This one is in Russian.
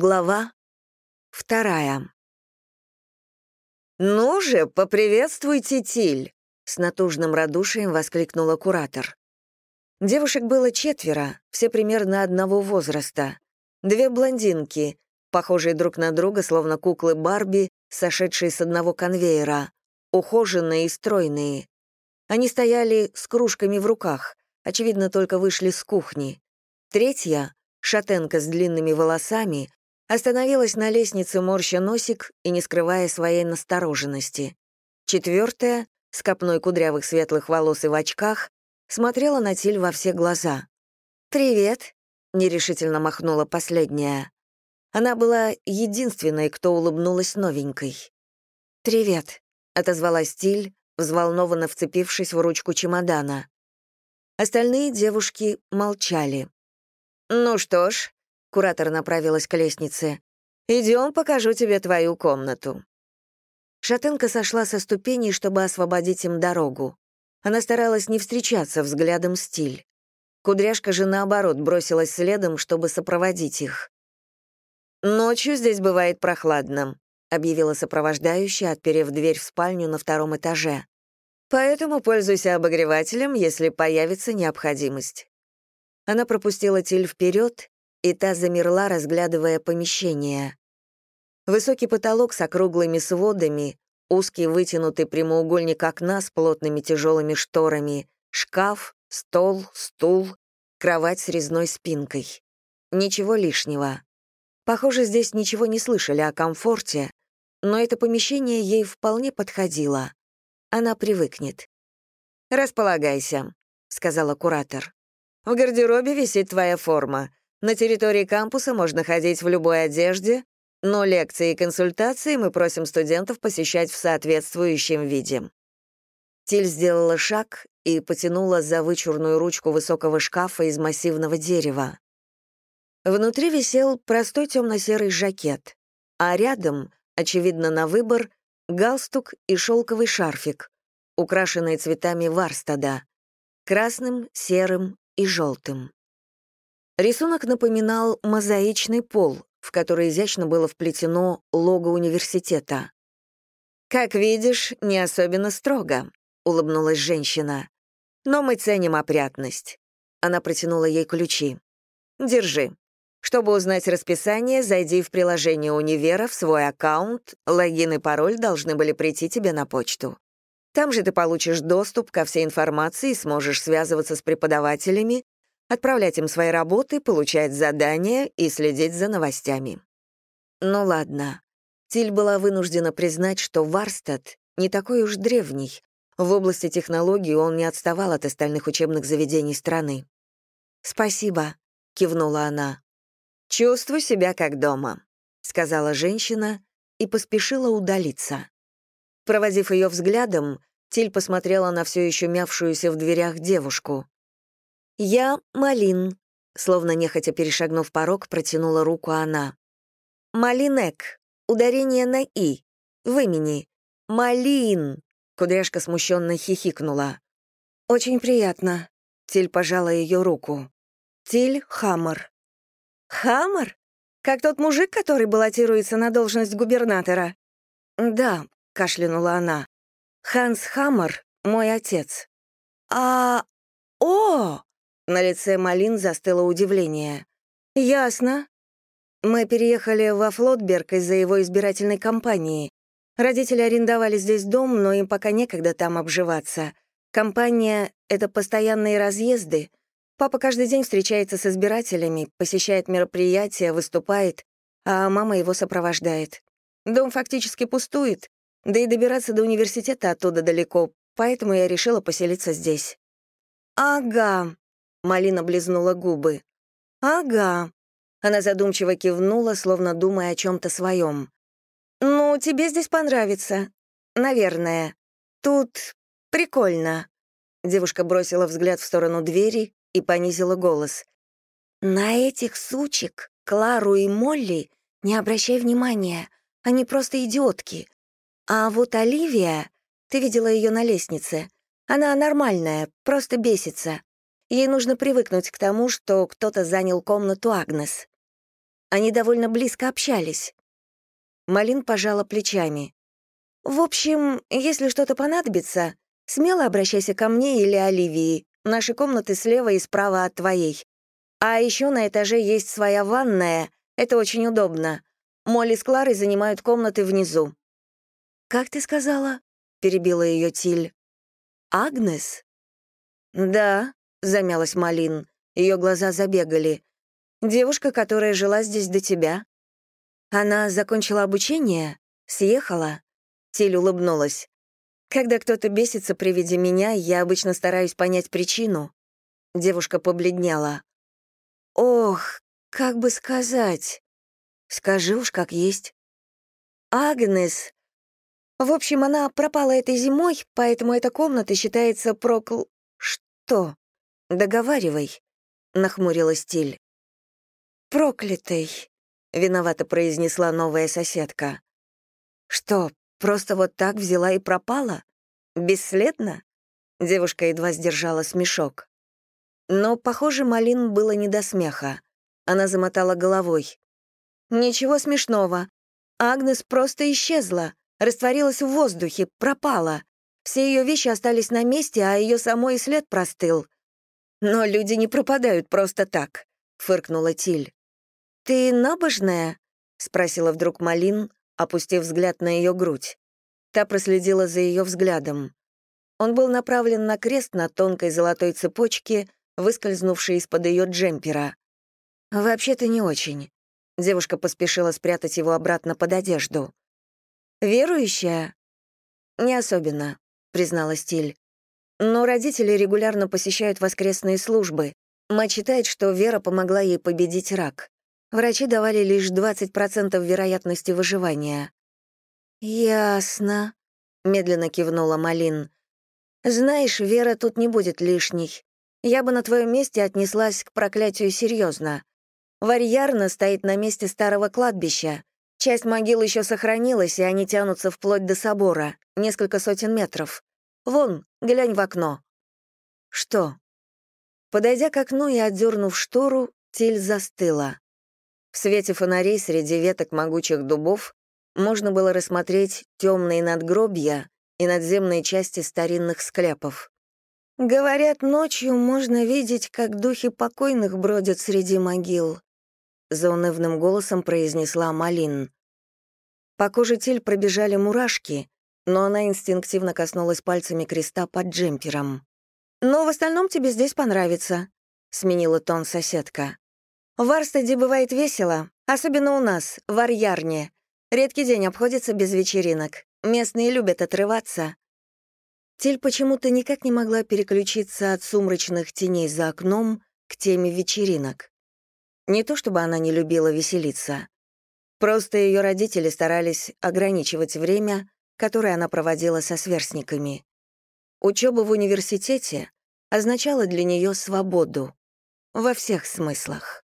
Глава вторая. «Ну же, поприветствуйте Тиль!» — с натужным радушием воскликнула куратор. Девушек было четверо, все примерно одного возраста. Две блондинки, похожие друг на друга, словно куклы Барби, сошедшие с одного конвейера, ухоженные и стройные. Они стояли с кружками в руках, очевидно, только вышли с кухни. Третья, шатенка с длинными волосами, Остановилась на лестнице, морща носик и не скрывая своей настороженности. Четвертая, с копной кудрявых светлых волос и в очках, смотрела на Тиль во все глаза. «Привет», — нерешительно махнула последняя. Она была единственной, кто улыбнулась новенькой. «Привет», — отозвалась Тиль, взволнованно вцепившись в ручку чемодана. Остальные девушки молчали. «Ну что ж», Куратор направилась к лестнице. «Идем, покажу тебе твою комнату». Шатенка сошла со ступеней, чтобы освободить им дорогу. Она старалась не встречаться взглядом стиль. Кудряшка же, наоборот, бросилась следом, чтобы сопроводить их. «Ночью здесь бывает прохладно», — объявила сопровождающая, отперев дверь в спальню на втором этаже. «Поэтому пользуйся обогревателем, если появится необходимость». Она пропустила Тиль вперед и та замерла, разглядывая помещение. Высокий потолок с округлыми сводами, узкий вытянутый прямоугольник окна с плотными тяжелыми шторами, шкаф, стол, стул, кровать с резной спинкой. Ничего лишнего. Похоже, здесь ничего не слышали о комфорте, но это помещение ей вполне подходило. Она привыкнет. «Располагайся», — сказала куратор. «В гардеробе висит твоя форма. На территории кампуса можно ходить в любой одежде, но лекции и консультации мы просим студентов посещать в соответствующем виде». Тиль сделала шаг и потянула за вычурную ручку высокого шкафа из массивного дерева. Внутри висел простой темно-серый жакет, а рядом, очевидно, на выбор, галстук и шелковый шарфик, украшенные цветами варстада — красным, серым и желтым. Рисунок напоминал мозаичный пол, в который изящно было вплетено лого университета. «Как видишь, не особенно строго», — улыбнулась женщина. «Но мы ценим опрятность». Она протянула ей ключи. «Держи. Чтобы узнать расписание, зайди в приложение универа, в свой аккаунт, логин и пароль должны были прийти тебе на почту. Там же ты получишь доступ ко всей информации и сможешь связываться с преподавателями, отправлять им свои работы, получать задания и следить за новостями. Ну ладно. Тиль была вынуждена признать, что Варстад не такой уж древний. В области технологий он не отставал от остальных учебных заведений страны. «Спасибо», — кивнула она. «Чувствуй себя как дома», — сказала женщина и поспешила удалиться. Проводив ее взглядом, Тиль посмотрела на все еще мявшуюся в дверях девушку. «Я Малин», — словно нехотя перешагнув порог, протянула руку она. «Малинек. Ударение на «и». В имени. Малин», — кудряшка смущенно хихикнула. «Очень приятно», — Тиль пожала ее руку. «Тиль Хаммер». «Хаммер? Как тот мужик, который баллотируется на должность губернатора?» «Да», — кашлянула она. «Ханс Хаммер — мой отец». «А... О!» На лице Малин застыло удивление. «Ясно. Мы переехали во Флотберг из-за его избирательной кампании. Родители арендовали здесь дом, но им пока некогда там обживаться. Компания — это постоянные разъезды. Папа каждый день встречается с избирателями, посещает мероприятия, выступает, а мама его сопровождает. Дом фактически пустует, да и добираться до университета оттуда далеко, поэтому я решила поселиться здесь». «Ага», Малина близнула губы. «Ага». Она задумчиво кивнула, словно думая о чем-то своем. «Ну, тебе здесь понравится. Наверное. Тут прикольно». Девушка бросила взгляд в сторону двери и понизила голос. «На этих сучек, Клару и Молли, не обращай внимания. Они просто идиотки. А вот Оливия, ты видела ее на лестнице, она нормальная, просто бесится. Ей нужно привыкнуть к тому, что кто-то занял комнату Агнес. Они довольно близко общались. Малин пожала плечами. «В общем, если что-то понадобится, смело обращайся ко мне или Оливии. Наши комнаты слева и справа от твоей. А еще на этаже есть своя ванная, это очень удобно. Молли с Кларой занимают комнаты внизу». «Как ты сказала?» — перебила ее Тиль. «Агнес?» «Да», — замялась Малин. Ее глаза забегали. «Девушка, которая жила здесь до тебя». «Она закончила обучение? Съехала?» Тиль улыбнулась. «Когда кто-то бесится при виде меня, я обычно стараюсь понять причину». Девушка побледнела. «Ох, как бы сказать?» «Скажи уж, как есть». «Агнес. В общем, она пропала этой зимой, поэтому эта комната считается прокл...» «Что? Договаривай», — нахмурилась Тиль. «Проклятый», — виновато произнесла новая соседка. «Что, просто вот так взяла и пропала? Бесследно?» Девушка едва сдержала смешок. Но, похоже, Малин было не до смеха. Она замотала головой. «Ничего смешного. Агнес просто исчезла, растворилась в воздухе, пропала. Все ее вещи остались на месте, а ее самой след простыл. «Но люди не пропадают просто так», — фыркнула Тиль. «Ты набожная?» — спросила вдруг Малин, опустив взгляд на ее грудь. Та проследила за ее взглядом. Он был направлен на крест на тонкой золотой цепочке, выскользнувшей из-под ее джемпера. «Вообще-то не очень». Девушка поспешила спрятать его обратно под одежду. «Верующая?» «Не особенно», — признала Стиль. Но родители регулярно посещают воскресные службы. Мать считает, что Вера помогла ей победить рак. Врачи давали лишь 20% вероятности выживания. «Ясно», — медленно кивнула Малин. «Знаешь, Вера тут не будет лишней. Я бы на твоем месте отнеслась к проклятию серьезно. Варьярна стоит на месте старого кладбища. Часть могил еще сохранилась, и они тянутся вплоть до собора, несколько сотен метров. Вон, глянь в окно». «Что?» Подойдя к окну и отдернув штору, Тиль застыла. В свете фонарей среди веток могучих дубов можно было рассмотреть темные надгробья и надземные части старинных склепов. «Говорят, ночью можно видеть, как духи покойных бродят среди могил», — заунывным голосом произнесла Малин. По коже Тиль пробежали мурашки, но она инстинктивно коснулась пальцами креста под джемпером. «Но в остальном тебе здесь понравится», — сменила тон соседка. «В Арстеде бывает весело, особенно у нас, в Арьярне. Редкий день обходится без вечеринок. Местные любят отрываться». Тиль почему-то никак не могла переключиться от сумрачных теней за окном к теме вечеринок. Не то чтобы она не любила веселиться. Просто ее родители старались ограничивать время, которое она проводила со сверстниками. Учеба в университете означала для нее свободу во всех смыслах.